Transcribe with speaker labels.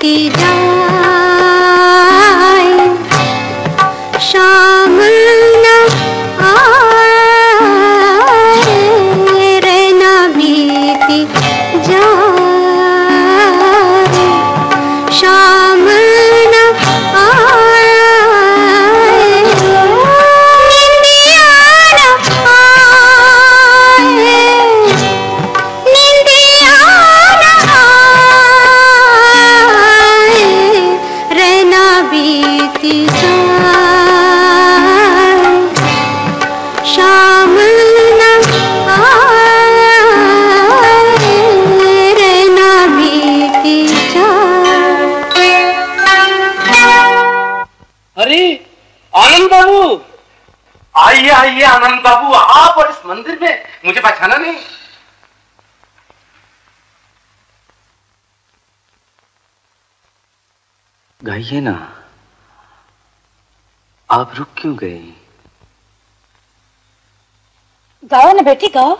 Speaker 1: kỳ đau अरे आनंद बाबू। आइए आइए आनंद बाबू आप और इस मंदिर में मुझे पहचाना नहीं।
Speaker 2: गाइए ना आप रुक क्यों गए
Speaker 3: गाओ ना बेटी
Speaker 2: गाओ